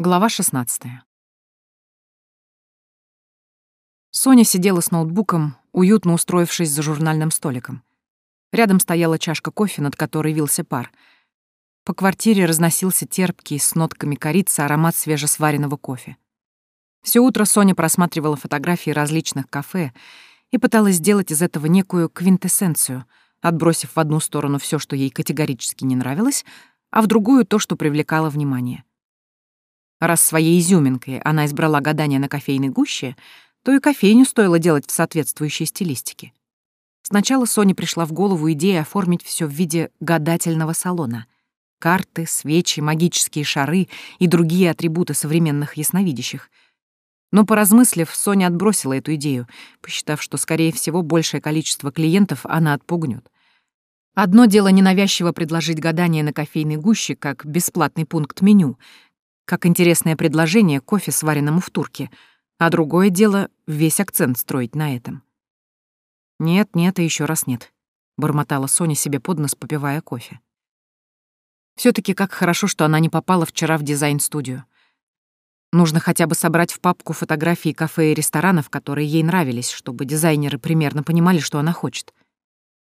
Глава 16. Соня сидела с ноутбуком, уютно устроившись за журнальным столиком. Рядом стояла чашка кофе, над которой вился пар. По квартире разносился терпкий с нотками корицы аромат свежесваренного кофе. Все утро Соня просматривала фотографии различных кафе и пыталась сделать из этого некую квинтэссенцию, отбросив в одну сторону все, что ей категорически не нравилось, а в другую — то, что привлекало внимание. Раз своей изюминкой она избрала гадание на кофейной гуще, то и кофейню стоило делать в соответствующей стилистике. Сначала Соне пришла в голову идея оформить все в виде гадательного салона. Карты, свечи, магические шары и другие атрибуты современных ясновидящих. Но, поразмыслив, Соня отбросила эту идею, посчитав, что, скорее всего, большее количество клиентов она отпугнет. Одно дело ненавязчиво предложить гадание на кофейной гуще как бесплатный пункт меню — как интересное предложение кофе, сваренному в турке, а другое дело — весь акцент строить на этом. «Нет, нет и еще раз нет», — бормотала Соня себе под нос, попивая кофе. все таки как хорошо, что она не попала вчера в дизайн-студию. Нужно хотя бы собрать в папку фотографии кафе и ресторанов, которые ей нравились, чтобы дизайнеры примерно понимали, что она хочет.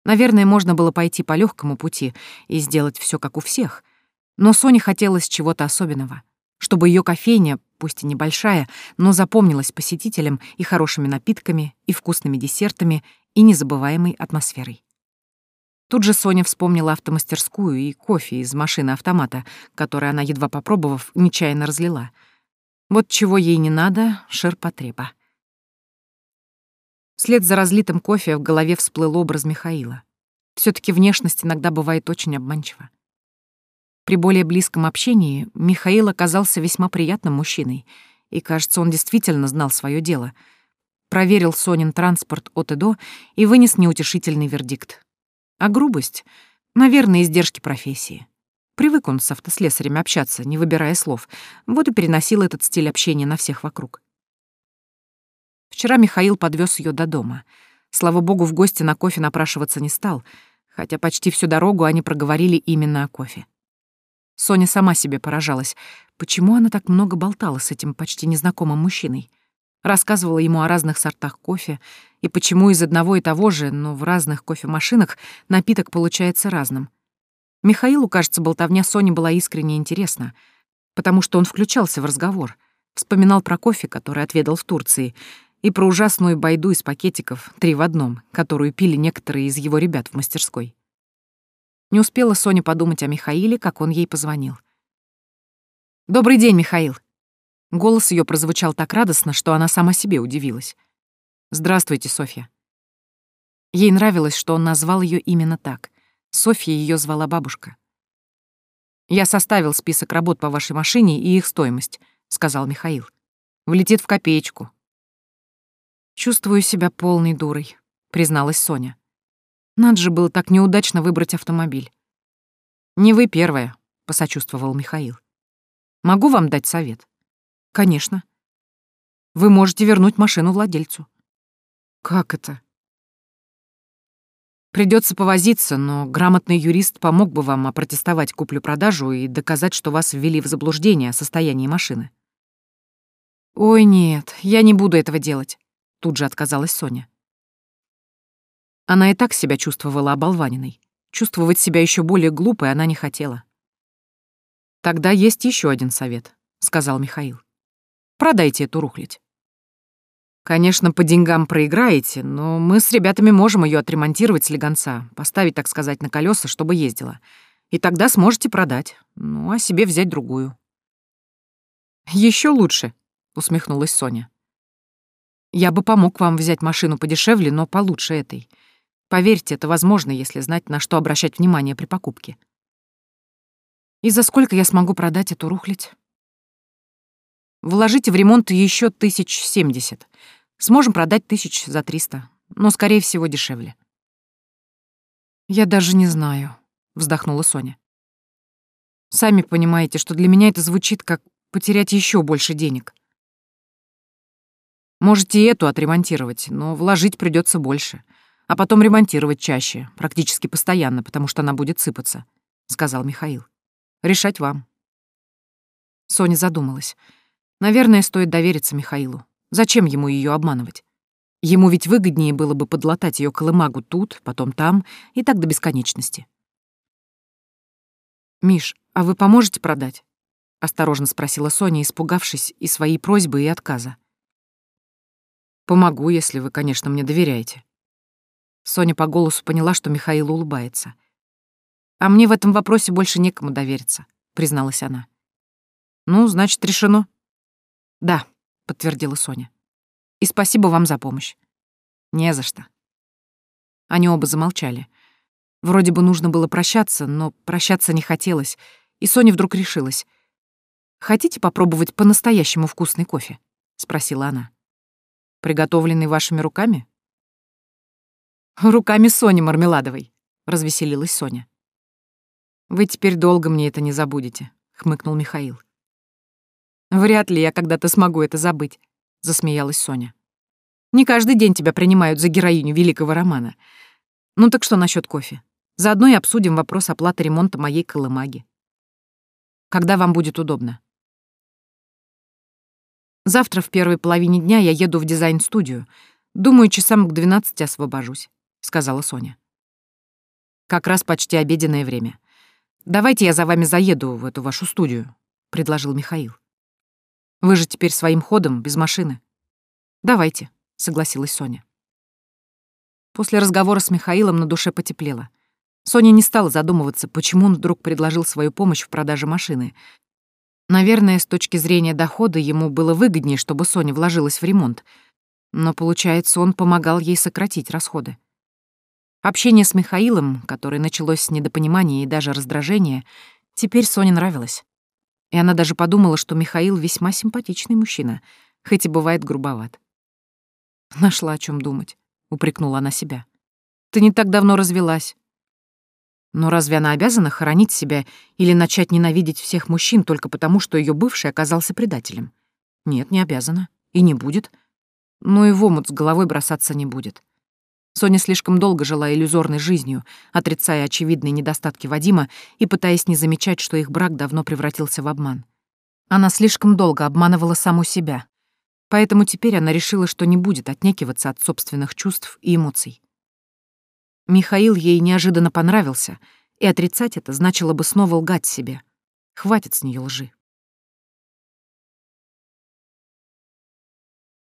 Наверное, можно было пойти по легкому пути и сделать все как у всех, но Соне хотелось чего-то особенного чтобы ее кофейня, пусть и небольшая, но запомнилась посетителям и хорошими напитками, и вкусными десертами, и незабываемой атмосферой. Тут же Соня вспомнила автомастерскую и кофе из машины-автомата, который она, едва попробовав, нечаянно разлила. Вот чего ей не надо — ширпотреба. Вслед за разлитым кофе в голове всплыл образ Михаила. все таки внешность иногда бывает очень обманчива. При более близком общении Михаил оказался весьма приятным мужчиной, и, кажется, он действительно знал свое дело. Проверил Сонин транспорт от и до и вынес неутешительный вердикт. А грубость? Наверное, издержки профессии. Привык он с автослесарями общаться, не выбирая слов, вот и переносил этот стиль общения на всех вокруг. Вчера Михаил подвез ее до дома. Слава богу, в гости на кофе напрашиваться не стал, хотя почти всю дорогу они проговорили именно о кофе. Соня сама себе поражалась. Почему она так много болтала с этим почти незнакомым мужчиной? Рассказывала ему о разных сортах кофе, и почему из одного и того же, но в разных кофемашинах напиток получается разным. Михаилу, кажется, болтовня Сони была искренне интересна, потому что он включался в разговор, вспоминал про кофе, который отведал в Турции, и про ужасную байду из пакетиков, три в одном, которую пили некоторые из его ребят в мастерской. Не успела Соня подумать о Михаиле, как он ей позвонил. «Добрый день, Михаил!» Голос ее прозвучал так радостно, что она сама себе удивилась. «Здравствуйте, Софья». Ей нравилось, что он назвал ее именно так. Софья ее звала бабушка. «Я составил список работ по вашей машине и их стоимость», — сказал Михаил. «Влетит в копеечку». «Чувствую себя полной дурой», — призналась Соня. Надо же было так неудачно выбрать автомобиль. «Не вы первая», — посочувствовал Михаил. «Могу вам дать совет?» «Конечно. Вы можете вернуть машину владельцу». «Как это?» Придется повозиться, но грамотный юрист помог бы вам опротестовать куплю-продажу и доказать, что вас ввели в заблуждение о состоянии машины. «Ой, нет, я не буду этого делать», — тут же отказалась Соня. Она и так себя чувствовала оболваненной. Чувствовать себя еще более глупой она не хотела. «Тогда есть еще один совет», — сказал Михаил. «Продайте эту рухлядь. Конечно, по деньгам проиграете, но мы с ребятами можем ее отремонтировать с легонца, поставить, так сказать, на колеса, чтобы ездила. И тогда сможете продать, ну, а себе взять другую». Еще лучше», — усмехнулась Соня. «Я бы помог вам взять машину подешевле, но получше этой. Поверьте, это возможно, если знать, на что обращать внимание при покупке. И за сколько я смогу продать эту рухлядь? Вложите в ремонт еще тысяч семьдесят. Сможем продать тысяч за триста, но, скорее всего, дешевле. Я даже не знаю, вздохнула Соня. Сами понимаете, что для меня это звучит как потерять еще больше денег. Можете и эту отремонтировать, но вложить придется больше — а потом ремонтировать чаще, практически постоянно, потому что она будет сыпаться», — сказал Михаил. «Решать вам». Соня задумалась. Наверное, стоит довериться Михаилу. Зачем ему ее обманывать? Ему ведь выгоднее было бы подлатать ее колымагу тут, потом там, и так до бесконечности. «Миш, а вы поможете продать?» — осторожно спросила Соня, испугавшись и своей просьбы, и отказа. «Помогу, если вы, конечно, мне доверяете». Соня по голосу поняла, что Михаил улыбается. «А мне в этом вопросе больше некому довериться», — призналась она. «Ну, значит, решено». «Да», — подтвердила Соня. «И спасибо вам за помощь». «Не за что». Они оба замолчали. Вроде бы нужно было прощаться, но прощаться не хотелось, и Соня вдруг решилась. «Хотите попробовать по-настоящему вкусный кофе?» — спросила она. «Приготовленный вашими руками?» «Руками Сони Мармеладовой», — развеселилась Соня. «Вы теперь долго мне это не забудете», — хмыкнул Михаил. «Вряд ли я когда-то смогу это забыть», — засмеялась Соня. «Не каждый день тебя принимают за героиню великого романа. Ну так что насчет кофе? Заодно и обсудим вопрос оплаты ремонта моей колымаги. Когда вам будет удобно? Завтра в первой половине дня я еду в дизайн-студию. Думаю, часам к 12 освобожусь», — сказала Соня. «Как раз почти обеденное время. Давайте я за вами заеду в эту вашу студию», — предложил Михаил. «Вы же теперь своим ходом, без машины». «Давайте», — согласилась Соня. После разговора с Михаилом на душе потеплело. Соня не стала задумываться, почему он вдруг предложил свою помощь в продаже машины. Наверное, с точки зрения дохода ему было выгоднее, чтобы Соня вложилась в ремонт. Но, получается, он помогал ей сократить расходы. Общение с Михаилом, которое началось с недопонимания и даже раздражения, теперь Соне нравилось. И она даже подумала, что Михаил весьма симпатичный мужчина, хоть и бывает грубоват. «Нашла о чем думать», — упрекнула она себя. «Ты не так давно развелась. Но разве она обязана хоронить себя или начать ненавидеть всех мужчин только потому, что ее бывший оказался предателем? Нет, не обязана. И не будет. Но и в омут с головой бросаться не будет. Соня слишком долго жила иллюзорной жизнью, отрицая очевидные недостатки Вадима и пытаясь не замечать, что их брак давно превратился в обман. Она слишком долго обманывала саму себя. Поэтому теперь она решила, что не будет отнекиваться от собственных чувств и эмоций. Михаил ей неожиданно понравился, и отрицать это значило бы снова лгать себе. Хватит с нее лжи.